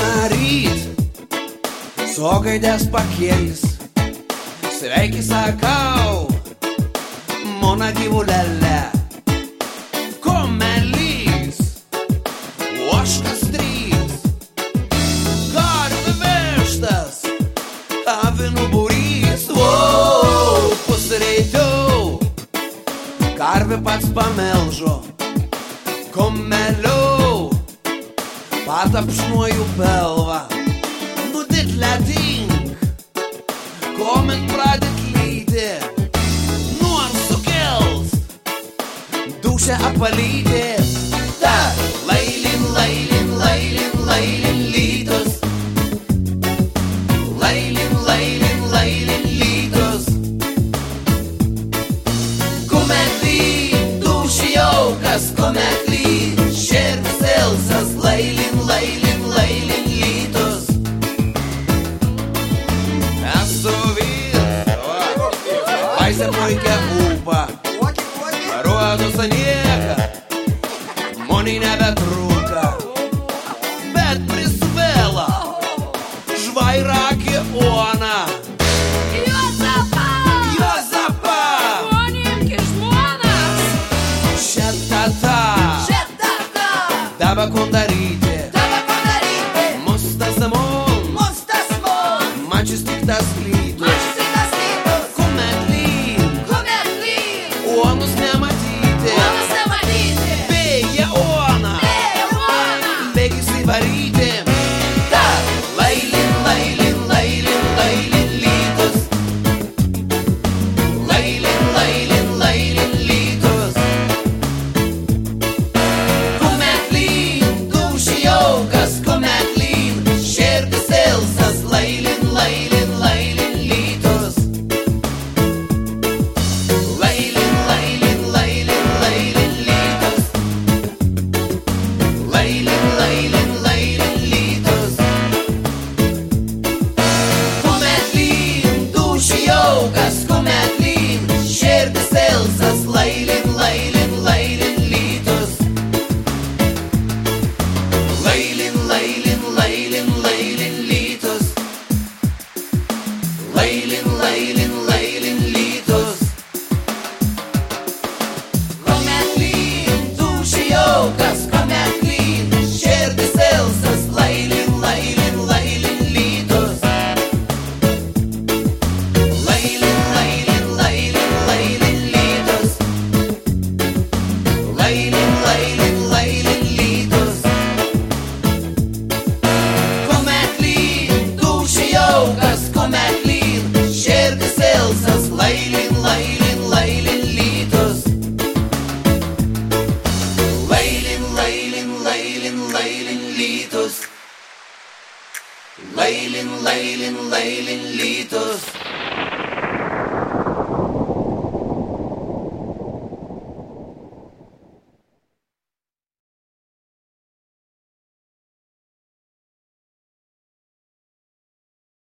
narys, su gaidės pakėlis. Sveiki, sakau, mona gyvulelė. Komelys, oškas trys, karvių vištas, avinų būrys, wow, pusreikiau, karvi pats pamelžo, komeliau patapšnuoju pelvą. Nudit ledink, komin pradėt lyti, nuo sukels, dušę apalyti. Quando o ليل ليل ليتف